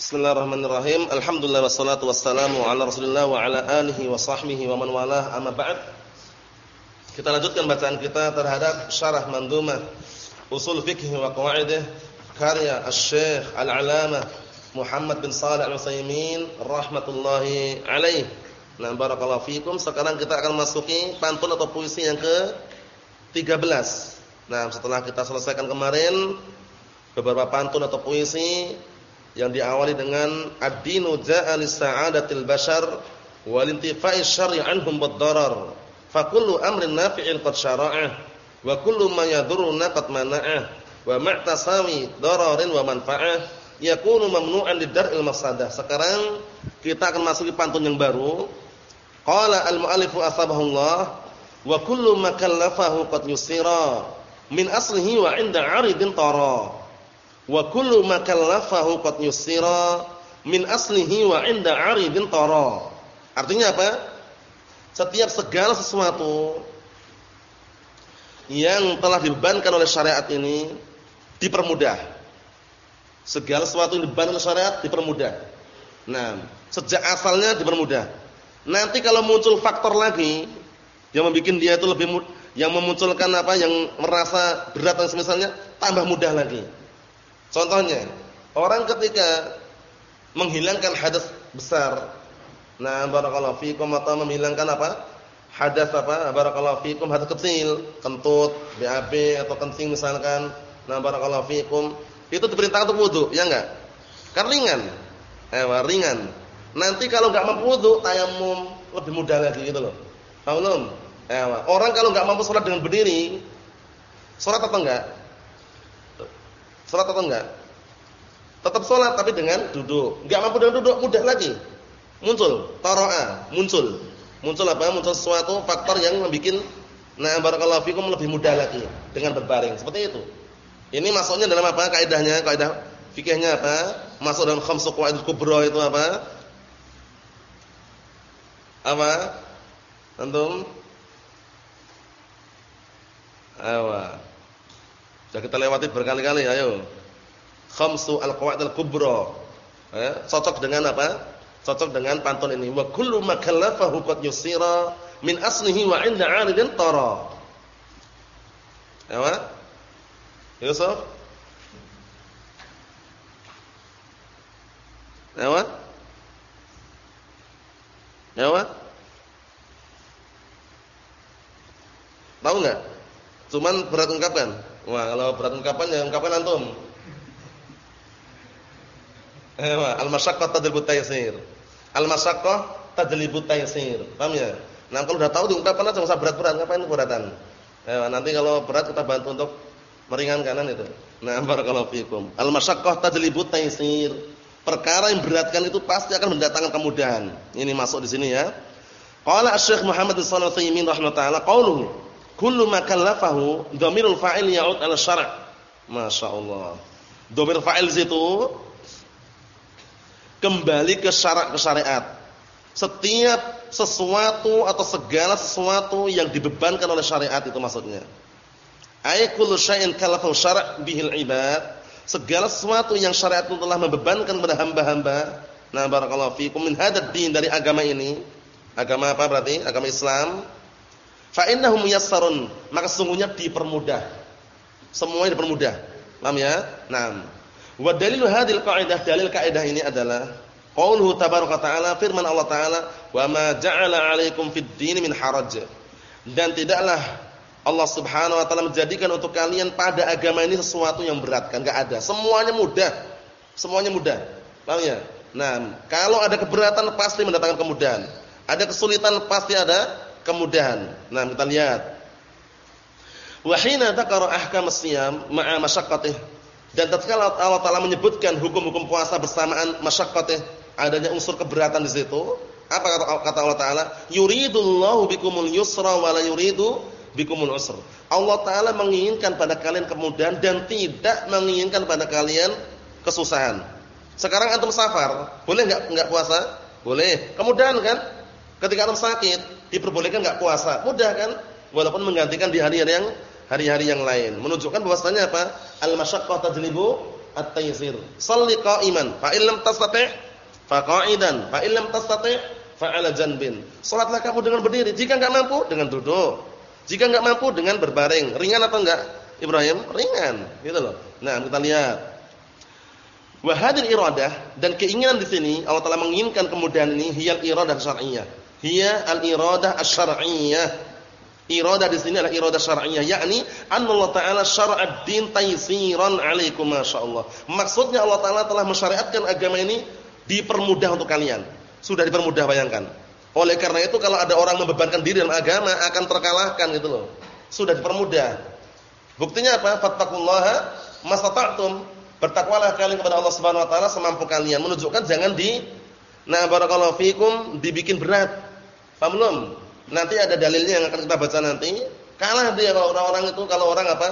Bismillahirrahmanirrahim. Alhamdulillah wassalatu wassalamu ala Rasulillah wa ala alihi wa sahbihi wa man walah. Amma ba'd. Kita lanjutkan bacaan kita terhadap syarah mandumah Usul Fiqh wa Qawaidih karya Asy-Syaikh Al-'Alamah Muhammad bin Shalih Al-Utsaimin rahmatullahi alaih. Nah, barakallahu fikum. Sekarang kita akan masuki pantun atau puisi yang ke-13. Nah, setelah kita selesaikan kemarin beberapa pantun atau puisi yang diawali dengan ad-dinu ja'a lis-sa'adatil bashar wal intifa'i syar'i anhum bad-darar. Fa kullu amrin nafi'in qad syara'ah wa kullu ma yadhurruna qad mana'ah wa ma'tasawi dararin wa manfa'ah yakunu mamnu'an lid-dar'il mafsadah. Sekarang kita akan masuki pantun yang baru. Qala al-mu'allifu asbahullah wa kullu ma kallafahu qad yusira min aslihi wa 'inda 'aridin tara wa kullu ma kallafahu qad yusira min aslihi wa 'inda 'aridin tara. Artinya apa? Setiap segala sesuatu yang telah dibebankan oleh syariat ini dipermudah. Segala sesuatu yang dibebankan oleh syariat dipermudah. Nah, sejak asalnya dipermudah. Nanti kalau muncul faktor lagi yang membuat dia itu lebih yang memunculkan apa yang merasa berat dan semisalnya tambah mudah lagi. Contohnya, orang ketika menghilangkan hadas besar. Nah, barakallahu fikum atau menghilangkan apa? Hadas apa? Barakallahu fikum hadas kecil, kentut, BAB atau kencing misalkan. Nah, barakallahu fikum. Itu diperintahkan untuk wudu, ya enggak? Kan ringan. Eh, ringan. Nanti kalau enggak mampu wudu, tayamum lebih mudah lagi gitu loh. Paham Eh, orang kalau enggak mampu sholat dengan berdiri, sholat atau enggak? Salat atau enggak? Tetap salat tapi dengan duduk. Enggak mampu dengan duduk, mudah lagi. Muncul taraa, muncul. Muncul apa? Muncul sesuatu faktor yang membuat nah barakallahu fikum lebih mudah lagi dengan berbaring. Seperti itu. Ini masuknya dalam apa? Kaidahnya, kaidah fikihnya apa? Masuk dalam khamsu qawaidul kubra itu apa? Apa? Antum? Awa. Sudah kita lewati berkali-kali, ayo. Khamsu al-qawaid al-kubra. Eh, cocok dengan apa? Cocok dengan pantun ini. Wa kullu ma kallafahu qad yusira min aslihi wa 'inda 'aridin tara. Apa? Yusuf? Apa? Apa? Tahu enggak? Cuman berat ungkapan. Wah, kalau berat ungkapan ya ungkapan antum. Eh, al-masyaqqah tadribut taysir. Al-masyaqqah tadribut taysir. Paham ya? Nah, kalau udah tahu diungkapkan aja enggak usah berat-berat, ngapain beratan. Eh, nanti kalau berat kita bantu untuk meringankan itu. Nah, barakallahu fikum. Al-masyaqqah tadribut taysir. Perkara yang beratkan itu pasti akan mendatangkan kemudahan. Ini masuk di sini ya. Qala Asy-Syaikh Muhammad bin Shalih Al-Utsaimin rahimahullah qauluhu kullu ma kallafahu dhamirul fa'il ya'ud 'ala syara'. Masyaallah. Dhamir fa'il itu kembali ke syarak ke syariat. Setiap sesuatu atau segala sesuatu yang dibebankan oleh syariat itu maksudnya. Ay kullu syai'in kallafahu syara' bihil ibad. Segala sesuatu yang syariat itu telah membebankan kepada hamba-hamba. Nah, barakallahu fikum min hadzal din dari agama ini. Agama apa berarti? Agama Islam Fa innahu muyassarun, maka sesungguhnya dipermudah. Semuanya dipermudah. Paham ya? Naam. Wa dalilu hadhil qa'idah, dalil kaidah ini adalah qauluhu tabaraka ta'ala firman Allah taala, "Wa ma ja'ala 'alaikum fid din min haraj." Dan tidaklah Allah Subhanahu wa taala menjadikan untuk kalian pada agama ini sesuatu yang berat, kan enggak ada. Semuanya mudah. Semuanya mudah. Paham ya? Nah, kalau ada keberatan pasti mendatangkan kemudahan. Ada kesulitan pasti ada kemudahan. Nah, kita lihat. Wa hina dzakara ahkam as-siyam ma'a masyaqqatih. Dan tatkala Allah Taala menyebutkan hukum-hukum puasa bersamaan masyaqqatih, adanya unsur keberatan di situ, apa kata, kata Allah Taala? Yuridullahu bikumul yusra wa la yuridu bikumul usr. Allah Taala menginginkan pada kalian kemudahan dan tidak menginginkan pada kalian kesusahan. Sekarang antum safar, boleh enggak enggak puasa? Boleh. Kemudahan kan? Ketika antum sakit, diperbolehkan enggak puasa? Mudah kan? Walaupun menggantikan di hari-hari yang hari-hari yang lain. Menunjukkan bahwasanya apa? Al-masyaqqah tajlibu at-taysir. Shalli qa'iman, fa in lam tastati' fa qa'idan, fa in lam tastati' fa 'ala janbin. Salatlah kamu dengan berdiri, jika enggak mampu dengan duduk. Jika enggak mampu dengan berbaring. Ringan atau enggak? Ibrahim, ringan, gitu loh. Nah, kita lihat. Wa hadhihi iradah dan keinginan di sini Allah Taala menginginkan kemudahan ini hiyal iradah syar'iyyah. Hiya al-iradah asy-syar'iyyah Iradah di sini adalah iradah syar'iyyah, yakni Allah Ta'ala syara'ad din taysiran 'alaikum masyaallah. Maksudnya Allah Ta'ala telah mensyariatkan agama ini dipermudah untuk kalian. Sudah dipermudah bayangkan. Oleh karena itu kalau ada orang membebankan diri dalam agama akan terkalahkan gitu loh. Sudah dipermudah. Buktinya apa? Fattaqullaha mastata'tum. Bertakwalah kalian kepada Allah Subhanahu wa taala semampu kalian. Menunjukkan jangan di Nah, barakallahu fikum dibikin berat. Paham belum? Nanti ada dalilnya yang akan kita baca nanti. Kalah dia kalau orang-orang itu kalau orang apa?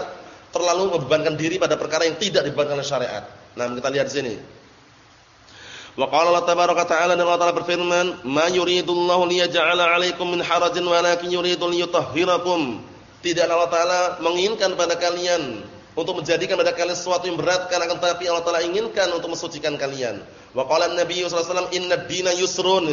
terlalu membebankan diri pada perkara yang tidak dibebankan oleh syariat. Nah, kita lihat di sini. Wa qala Allah tabaraka ta'ala dan Allah Ta'ala berfirman, "Ma yuridullahu liyaj'ala 'alaikum min harajin walakin yuridu liyutahhirakum." Tidak Allah Ta'ala menginginkan pada kalian untuk menjadikan pada kalian sesuatu yang berat kan akan tapi Allah Ta'ala inginkan untuk mensucikan kalian. Wa qala an-nabiy sallallahu alaihi wasallam, "Inna ad-dina yusrun."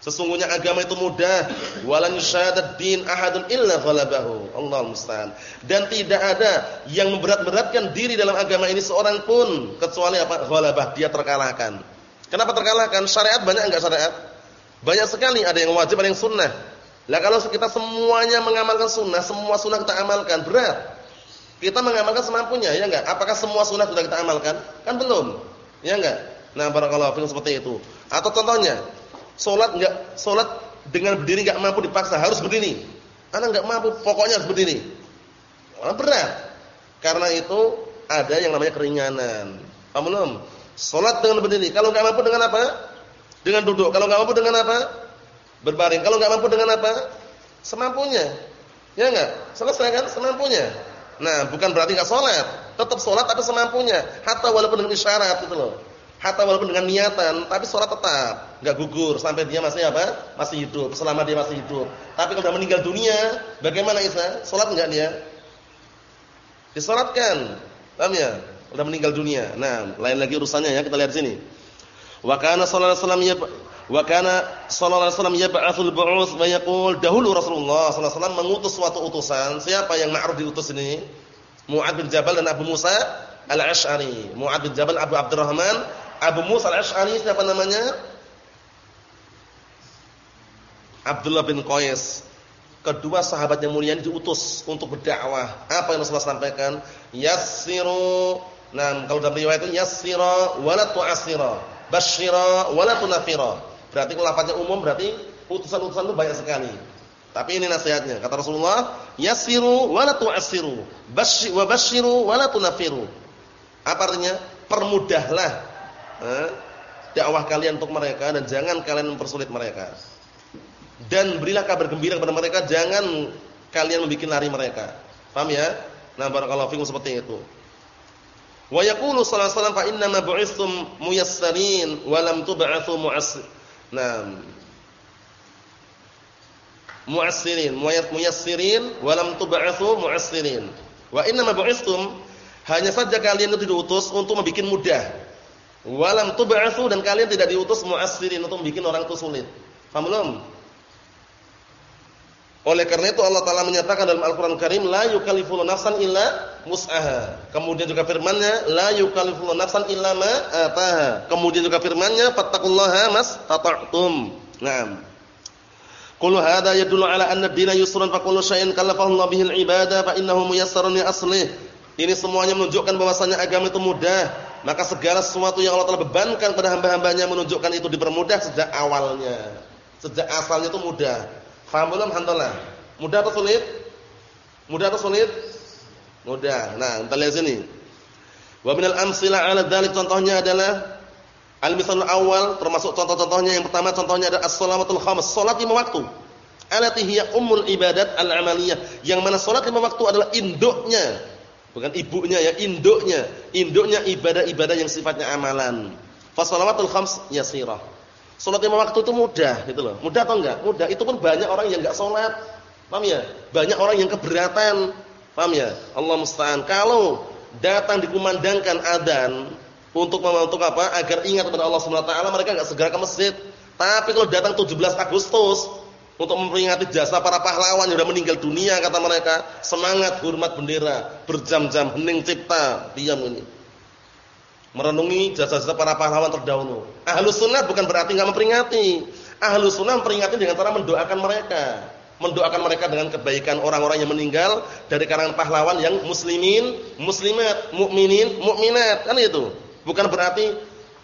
Sesungguhnya agama itu mudah. Walan yusyadad din ahadun illa ghalabahu. Allah musta'an. Dan tidak ada yang memberat-beratkan diri dalam agama ini seorang pun kecuali apa? Ghalabah, dia terkalahkan. Kenapa terkalahkan? Syariat banyak enggak syariat? Banyak sekali, ada yang wajib, ada yang sunnah. Lah kalau kita semuanya mengamalkan sunnah, semua sunnah kita amalkan, berat. Kita mengamalkan semampunya, ya enggak? Apakah semua sunnah sudah kita amalkan? Kan belum. Ya enggak? Nah, barakallahu fiikum seperti itu. Atau contohnya, Salat enggak salat dengan berdiri enggak mampu dipaksa, harus berdiri. Anak enggak mampu, pokoknya harus berdiri. Orang berat. Karena itu ada yang namanya keringanan. Paham belum? Salat dengan berdiri. Kalau enggak mampu dengan apa? Dengan duduk. Kalau enggak mampu dengan apa? Berbaring. Kalau enggak mampu dengan apa? Semampunya. Ya enggak? Selesai kan semampunya. Nah, bukan berarti enggak salat. Tetap salat tapi semampunya. Hatta walaupun dengan isyarat gitu loh. Hatta walaupun dengan niatan, tapi sholat tetap, nggak gugur sampai dia masih apa? Masih hidup, selama dia masih hidup. Tapi kalau sudah meninggal dunia, bagaimana Isa? Sholat nggak dia? Disolatkan, paham ya? Sudah meninggal dunia. Nah, lain lagi urusannya ya, kita lihat sini. Wa kana sallallahu alaihi wasallam wa kana sallallahu alaihi wasallam yab'atsul wa yaqul dahulu Rasulullah sallallahu alaihi wasallam mengutus suatu utusan. Siapa yang ma'ruf diutus ini? Mu'ad bin Jabal dan Abu Musa Al-Asy'ari. Mu'ad bin Jabal Abu Abdurrahman Abu Musa al-Ash'ari siapa namanya? Abdullah bin Qais. Kedua sahabat yang mulia ini diutus untuk berdakwah. Apa yang Rasulullah sampaikan? Yassiru. Nah, kalau dalam riwayat itu yassira wa la tu'assira. Basyira wa tunafira. Berarti kalau lafaznya umum berarti utusan-utusan itu banyak sekali. Tapi ini nasihatnya. Kata Rasulullah, yassiru wa la tu'assiru. Wa basyiru wa tunafiru. Apa artinya? Permudahlah eh, dakwah kalian untuk mereka dan jangan kalian mempersulit mereka. Dan berilah kabar gembira kepada mereka, jangan kalian membuat lari mereka. Paham ya? Nah, barakallahu fikum seperti itu. Wa yaqulu sallallahu alaihi wasallam inna ma bu'ithum muyassarin wa lam tub'atsu mu'assir. Nah, mu'assirin, muyassirin wa lam tub'atsu mu'assirin. Wa inna ma bu'ithum hanya saja kalian itu diutus untuk membuat mudah Walam tub'atsu dan kalian tidak diutus mu'assirin untuk bikin orang itu sulit. Paham belum? Oleh karena itu Allah Taala menyatakan dalam Al-Qur'an Karim la yukallifullahu nafsan illa wus'aha. Kemudian juga firman-Nya la yukallifullahu nafsan illa ma ataha. Kemudian juga firman-Nya fattaqullaha mastata'tum. Naam. Qul hadza yadullu ala anna ad-dina yusrun fa kullu syai'in kallafahu Allah bihi al-ibada fa innahu muyassarun li aslih. Ini semuanya menunjukkan bahwasanya agama itu mudah maka segala sesuatu yang Allah telah bebankan pada hamba-hambanya menunjukkan itu dipermudah sejak awalnya. Sejak asalnya itu mudah. Faham belum? Mudah atau sulit? Mudah atau sulit? Mudah. Nah, kita lihat sini. Wa minal amsila 'ala dzalik contohnya adalah al-mithalul awal termasuk contoh-contohnya yang pertama contohnya ada as-shalawatul khams, salat lima waktu. Allati hiya ibadat al-amaliyah, yang mana salat lima waktu adalah induknya Bukan ibunya ya, induknya. Induknya ibadah-ibadah yang sifatnya amalan. Fasalawatul khams yasirah. Salat lima waktu itu mudah gitu loh. Mudah atau enggak? Mudah. Itu pun banyak orang yang enggak salat. Paham ya? Banyak orang yang keberatan. Paham ya? Allah musta'an. Kalau datang dikumandangkan adzan untuk untuk apa? Agar ingat kepada Allah Subhanahu wa taala, mereka enggak segera ke masjid. Tapi kalau datang 17 Agustus untuk memperingati jasa para pahlawan yang sudah meninggal dunia kata mereka, semangat hormat bendera, berjam-jam hening cipta, diam ini. Merenungi jasa-jasa para pahlawan terdahulu. Ahlus sunnah bukan berarti enggak memperingati. Ahlus sunnah memperingati dengan cara mendoakan mereka mendoakan mereka dengan kebaikan orang-orang yang meninggal dari kalangan pahlawan yang muslimin, muslimat, mukminin, mukminat. Kan itu. Bukan berarti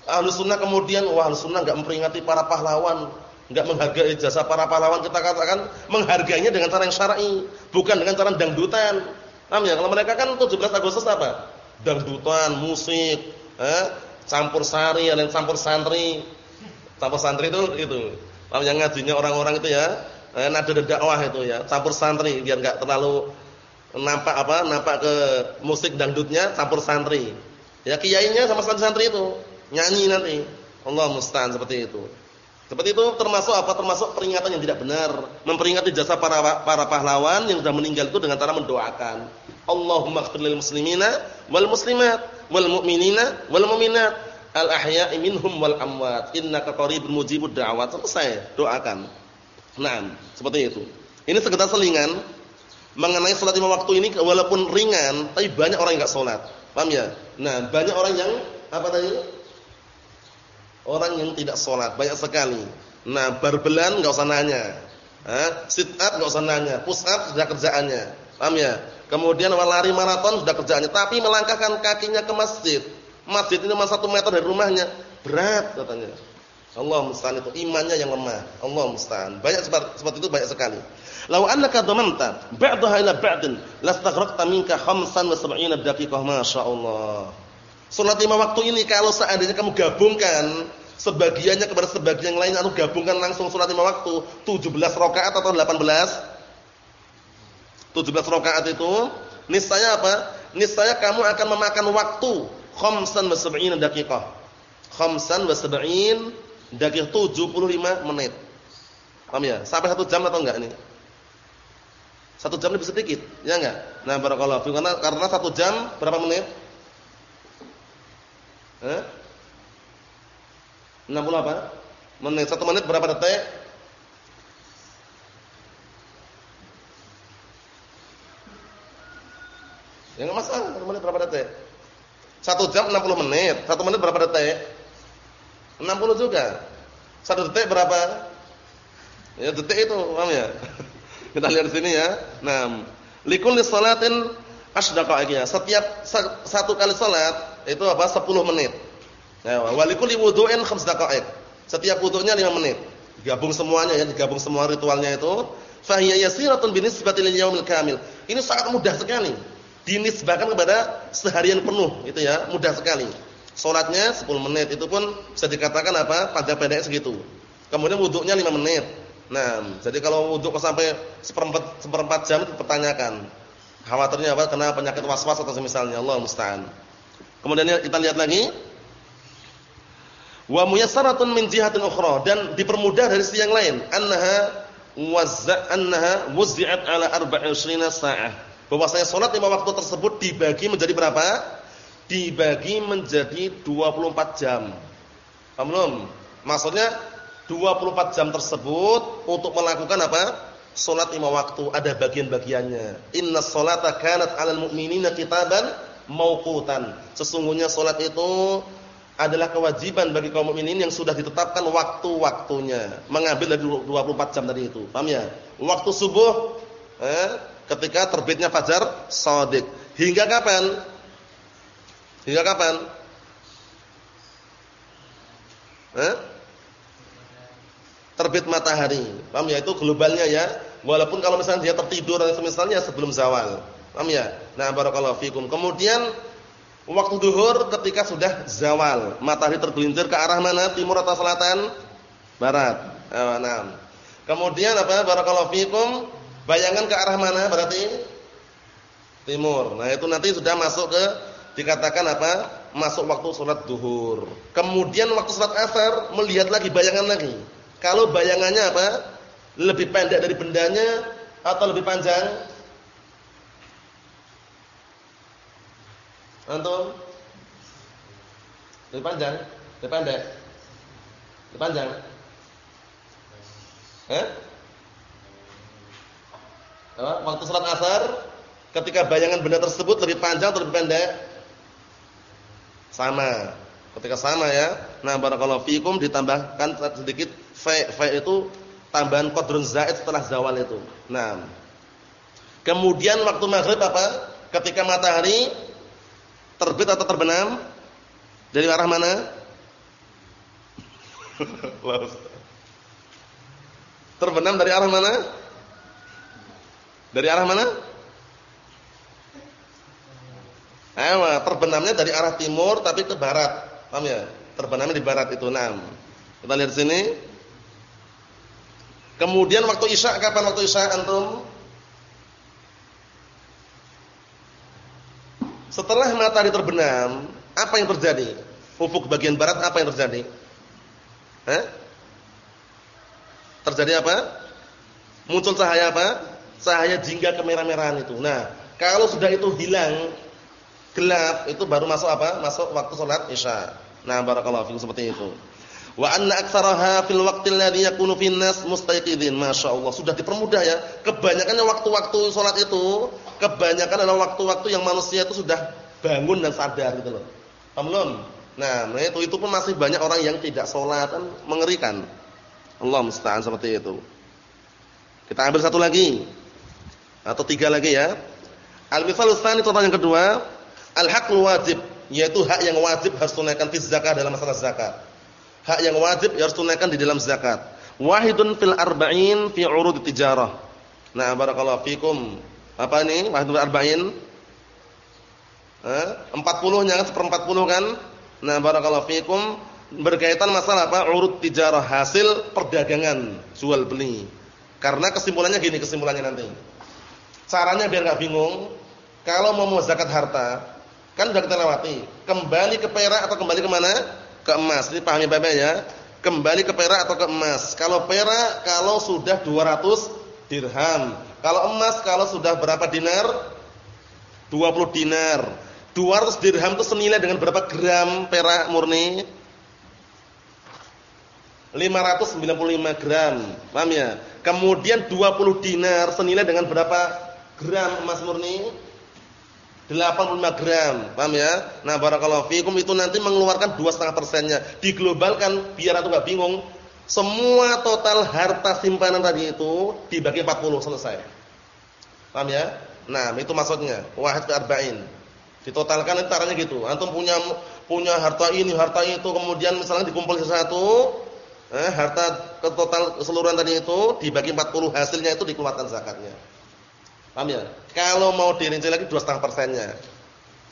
ahlu sunnah kemudian wah ahlu sunnah enggak memperingati para pahlawan, enggak menghargai jasa para pahlawan. Kita katakan menghargainya dengan cara yang syar'i, bukan dengan cara dangdutan. Paham ya? Kalau mereka kan 17 Agustus apa? Dangdutan, musik, eh, campur sari, ada campur santri. Campur santri itu itu. Paham yang ngajinya orang-orang itu ya eh, nada dakwah itu ya, campur santri biar enggak terlalu nampak apa? Nampak ke musik dangdutnya campur santri. Ya kiainya sama santri itu nyanyi nanti. Allah musta'an seperti itu. Seperti itu termasuk apa? Termasuk peringatan yang tidak benar. Memperingati jasa para para pahlawan yang sudah meninggal itu dengan cara mendoakan. Allahumma ighfir lil muslimina wal muslimat wal mu'minina wal mu'minat al ahya'i minhum wal amwat innaka qaribun mujibud da'wat. Selesai, doakan. Nah, seperti itu. Ini sekedar selingan mengenai salat lima waktu ini walaupun ringan, tapi banyak orang yang enggak salat. Paham ya? Nah, banyak orang yang apa tadi? Orang yang tidak salat, banyak sekali. Nah, barbelan enggak usah nanya. Sit up enggak usah nanya, push up sudah kerjaannya. Paham ya? Kemudian lari maraton sudah kerjaannya, tapi melangkahkan kakinya ke masjid. Masjid ini cuma satu meter dari rumahnya, berat katanya. Allah musta'an itu imannya yang lemah. Allah musta'an. Banyak seperti itu banyak sekali. Lau annaka dhamanta ba'daha ila ba'din lastaghraqta minka khamsan wa sab'ina daqiqah masyaallah. Salat lima waktu ini kalau seandainya kamu gabungkan sebagiannya kepada sebagian yang lain atau gabungkan langsung salat lima waktu 17 rakaat atau 18 17 rakaat itu niscaya apa? Niscaya kamu akan memakan waktu khamsan wa sab'ina daqiqah. Khamsan wa sab'in Dakik 75 menit. Paham ya? Sampai satu jam atau enggak ini? Satu jam lebih sedikit, ya enggak? Nah, barakallahu karena karena satu jam berapa menit? Eh? 60 apa? Menit. Satu menit berapa detik? Ya enggak masalah, satu menit berapa detik? Satu jam 60 menit, satu menit berapa detik? 60 juga. Satu detik berapa? Ya detik itu, paham ya? Kita lihat di sini ya. Nah, likulli salatin asdaqaiqiyah. Setiap satu kali salat itu apa? 10 menit. Nah, wa likulli wudu'in khams daqaiq. Setiap wudunya 5 menit. Gabung semuanya ya, digabung semua ritualnya itu. Fahiya yasiratun binisbati lil yaumil kamil. Ini sangat mudah sekali. Dinisbahkan kepada seharian penuh, itu ya, mudah sekali. Salatnya 10 menit itu pun bisa dikatakan apa? Pada pendek segitu. Kemudian wuduknya 5 menit. Nah, jadi kalau wuduk sampai seperempat seperempat jam itu pertanyakan. Khawatirnya apa? Kena penyakit was-was atau semisalnya. Allah musta'an. Kemudian kita lihat lagi. Wa muyassaratun min jihatin ukhra dan dipermudah dari sisi yang lain. Annaha wazza annaha wuzzi'at ala 24 sa'ah. Bahwasanya salat lima waktu tersebut dibagi menjadi berapa? dibagi menjadi 24 jam. Paham belum? Maksudnya 24 jam tersebut untuk melakukan apa? Salat lima waktu ada bagian-bagiannya. Inna sholata kanat 'alal mu'minina kitaban mauqutan. Sesungguhnya salat itu adalah kewajiban bagi kaum mukminin yang sudah ditetapkan waktu-waktunya. Mengambil dari 24 jam tadi itu. Paham ya? Waktu subuh eh, ketika terbitnya fajar shadiq. Hingga kapan? Hingga kapan? Eh? Terbit matahari. Paham ya? Itu globalnya ya. Walaupun kalau misalnya dia tertidur atau misalnya sebelum zawal. Paham ya? Nah, barakallahu fikum. Kemudian waktu duhur ketika sudah zawal, matahari tergelincir ke arah mana? Timur atau selatan? Barat. Eh, nah. Kemudian apa? Barakallahu fikum. Bayangan ke arah mana berarti? Timur. Nah, itu nanti sudah masuk ke dikatakan apa? Masuk waktu sholat duhur. Kemudian waktu sholat asar melihat lagi bayangan lagi. Kalau bayangannya apa? Lebih pendek dari bendanya atau lebih panjang? Antum? Lebih panjang? Lebih pendek? Lebih panjang? Eh? Waktu salat asar ketika bayangan benda tersebut lebih panjang atau lebih pendek? Sama. Ketika sama ya. Nah, barakallahu fikum ditambahkan sedikit fa itu tambahan qadrun zaid setelah zawal itu. Nah. Kemudian waktu maghrib apa? Ketika matahari terbit atau terbenam? Dari arah mana? terbenam dari arah mana? Dari arah mana? Ayo, terbenamnya dari arah timur tapi ke barat. Paham ya? Terbenamnya di barat itu. Nah, kita lihat sini. Kemudian waktu Isya kapan waktu Isya antum? Setelah matahari terbenam, apa yang terjadi? Ufuk bagian barat apa yang terjadi? Eh? Terjadi apa? Muncul cahaya apa? Cahaya jingga kemerah-merahan itu. Nah, kalau sudah itu hilang, gelap, itu baru masuk apa? Masuk waktu sholat Isya. Nah, barakallahu fikum seperti itu. Wa anna aktsaraha fil waqti alladhi yakunu fin nas mustayqidin. Masyaallah, sudah dipermudah ya. Kebanyakannya waktu-waktu salat itu, kebanyakan adalah waktu-waktu yang manusia itu sudah bangun dan sadar gitu loh. Paham belum? Nah, itu itu pun masih banyak orang yang tidak salat kan mengerikan. Allah musta'an seperti itu. Kita ambil satu lagi. Atau tiga lagi ya. Al-mithal tsani contoh yang kedua, al-haqqul wajib, yaitu hak yang wajib harus tunaikan fi zakat dalam masalah zakat. Hak yang wajib harus tunaikan di dalam zakat. Wahidun fil arba'in fi urud tijarah. Nah, barakallahu fikum. Apa ini? Wahidun fil arba'in? Eh, 40-nya kan seperempat puluh kan? Nah, barakallahu fikum berkaitan masalah apa? Urud tijarah, hasil perdagangan, jual beli. Karena kesimpulannya gini kesimpulannya nanti. Caranya biar enggak bingung, kalau mau zakat harta, Kan sudah kita lewati. Kembali ke perak atau kembali ke mana? Ke emas. Ini pahami Bapak ya. Kembali ke perak atau ke emas. Kalau perak kalau sudah 200 dirham. Kalau emas kalau sudah berapa dinar? 20 dinar. 200 dirham itu senilai dengan berapa gram perak murni? 595 gram. Paham ya? Kemudian 20 dinar senilai dengan berapa gram emas murni? 85 gram, paham ya? Nah, barakallahu fikum itu nanti mengeluarkan 2,5 persennya. Diglobalkan biar aku nggak bingung. Semua total harta simpanan tadi itu dibagi 40 selesai. Paham ya? Nah, itu maksudnya. Wahid fi arba'in. Ditotalkan itu caranya gitu. Antum punya punya harta ini, harta itu, kemudian misalnya dikumpul satu, eh, harta ke total keseluruhan tadi itu dibagi 40 hasilnya itu dikeluarkan zakatnya. Paham ya? Kalau mau dirinci lagi 2,5 persennya.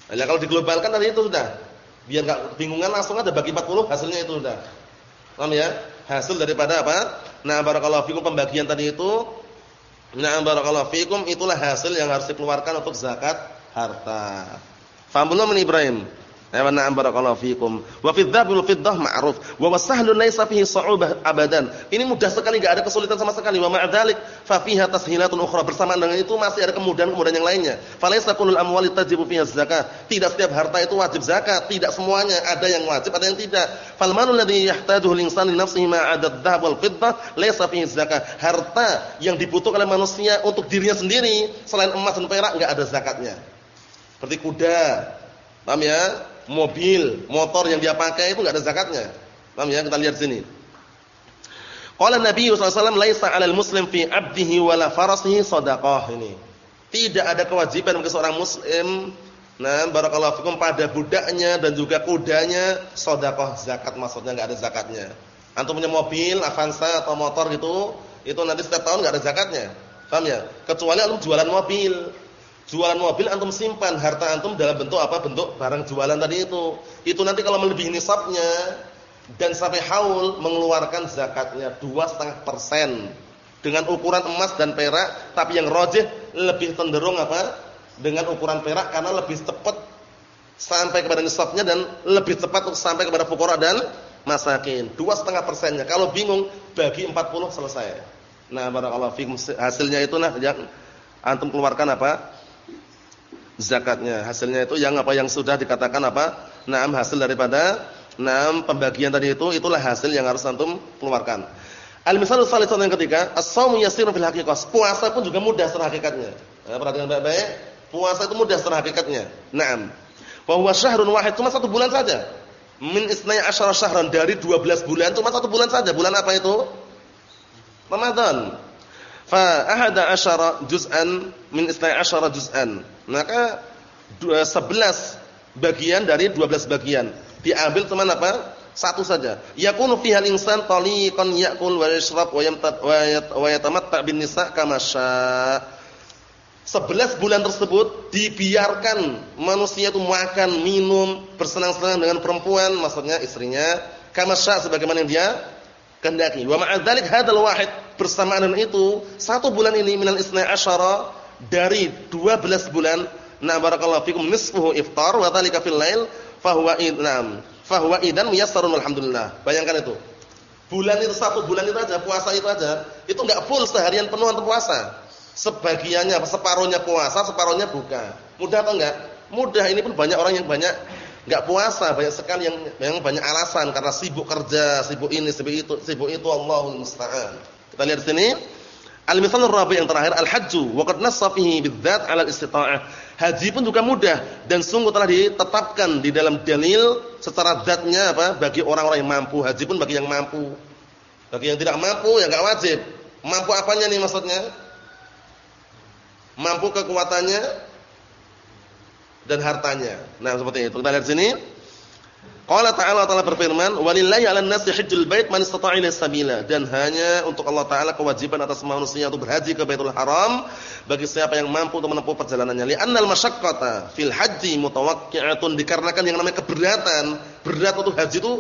Nah, kalau diglobalkan tadi itu sudah. Biar enggak bingungan langsung ada bagi 40 hasilnya itu sudah. Paham ya? Hasil daripada apa? Nah, barakallahu fikum pembagian tadi itu. Nah, barakallahu fikum itulah hasil yang harus dikeluarkan untuk zakat harta. Faham belum Ibrahim? Ya na'am barakallahu fikum. Wa wal fiddah ma'ruf wa wasahlun laisa fihi sa'ubah abadan. Ini mudah sekali enggak ada kesulitan sama sekali. Wa ma'a dzalik fa fiha tashilatun ukhra. Bersamaan dengan itu masih ada kemudahan-kemudahan yang lainnya. Falaisa kullul amwali tajibu fiha zakat. Tidak setiap harta itu wajib zakat, tidak semuanya. Ada yang wajib, ada yang tidak. Fal malul ladzi yahtajuhu al-insan li nafsihi ma'a dzahab wal fiddah laisa fihi zakat. Harta yang dibutuhkan oleh manusia untuk dirinya sendiri selain emas dan perak enggak ada zakatnya. Seperti kuda. Paham ya? Mobil, motor yang dia pakai itu enggak ada zakatnya. Paham ya? Kita lihat sini. Qala Nabi sallallahu alaihi wasallam laisa 'alal muslim fi 'abdihi wala farasihi shadaqah ini. Tidak ada kewajiban bagi seorang muslim nah barakallahu fikum pada budaknya dan juga kudanya sedekah zakat maksudnya enggak ada zakatnya. Antum punya mobil Avanza atau motor gitu, itu nanti setiap tahun enggak ada zakatnya. Paham ya? Kecuali antum jualan mobil Jualan mobil antum simpan harta antum dalam bentuk apa? Bentuk barang jualan tadi itu. Itu nanti kalau melebihi nisabnya dan sampai haul mengeluarkan zakatnya 2,5% dengan ukuran emas dan perak, tapi yang rojih lebih cenderung apa? Dengan ukuran perak karena lebih cepat sampai kepada nisabnya dan lebih cepat untuk sampai kepada fuqara dan masakin. 2,5 persennya. Kalau bingung bagi 40 selesai. Nah, barakallahu hasilnya itu nah antum keluarkan apa? Zakatnya. Hasilnya itu yang apa yang sudah dikatakan apa? Naam hasil daripada naam pembagian tadi itu itulah hasil yang harus antum keluarkan. Al-misalul salih yang ketiga, as-shaumu yasirun fil haqiqah. Puasa pun juga mudah secara hakikatnya. Nah, perhatikan baik-baik. Puasa itu mudah secara hakikatnya. Naam. Wa huwa syahrun wahid, cuma satu bulan saja. Min isnai asyara syahran dari 12 bulan cuma satu bulan saja. Bulan apa itu? Ramadan. Fa ahada asyara juz'an min isnai asyara juz'an. Maka 11 bagian dari 12 bagian. Diambil cuma apa? Satu saja. Yakunu fiha al-insan taliqan ya'kul wa yashrab wa yamtat wa yatamatta bin nisa' kama Sebelas bulan tersebut dibiarkan manusia itu makan, minum, bersenang-senang dengan perempuan, maksudnya istrinya, kama sebagaimana yang dia kehendaki. Wa ma'a dzalik hadzal wahid bersamaan dengan itu, satu bulan ini minal isna asyara dari 12 bulan, na barakallahu fikum nisfuhu iftar wa dzalika fil lail fa huwa idnam fahuwa idan muyassarun alhamdulillah. Bayangkan itu. Bulan itu satu bulan itu aja, puasa itu aja, itu enggak full seharian penuh untuk puasa. Sebagiannya, separuhnya puasa, separuhnya buka. Mudah atau enggak? Mudah. Ini pun banyak orang yang banyak enggak puasa, banyak sekali yang yang banyak alasan karena sibuk kerja, sibuk ini, sibuk itu, sibuk itu Allahul musta'an. Kita lihat sini. Al-mithalur rabi' yang terakhir al-hajju wa qad nassa fihi bidzat 'ala al-istita'ah. Haji pun juga mudah dan sungguh telah ditetapkan di dalam dalil secara zatnya apa bagi orang-orang yang mampu. Haji pun bagi yang mampu. Bagi yang tidak mampu ya enggak wajib. Mampu apanya nih maksudnya? Mampu kekuatannya dan hartanya. Nah, seperti itu. Kita lihat sini. Qala ta'ala ta'ala berfirman, "Walillahi 'alan nasi hajjul bait man istata'a ilaihi sabila." Dan hanya untuk Allah taala kewajiban atas manusia untuk berhaji ke Baitul Haram bagi siapa yang mampu untuk menempuh perjalanannya. Li'annal masyaqqata fil haji mutawaqqi'atun dikarenakan yang namanya keberatan, berat untuk haji itu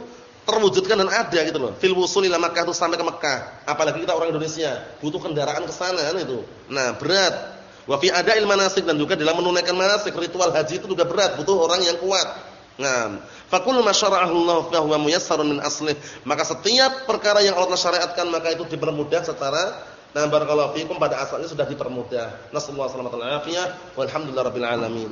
terwujudkan dan ada gitu loh. Fil wusul ila Makkah itu sampai ke Makkah. Apalagi kita orang Indonesia, butuh kendaraan ke sana kan itu. Nah, berat. Wa fi ada'il manasik dan juga dalam menunaikan manasik ritual haji itu juga berat, butuh orang yang kuat. Nah, fakul masyara'ahu Allah fa huwa muyassarun min aslih. Maka setiap perkara yang Allah syariatkan maka itu dipermudah secara Nah barakallahu fikum pada asalnya sudah dipermudah. Nasallahu alaihi wasallam. Walhamdulillahirabbil alamin.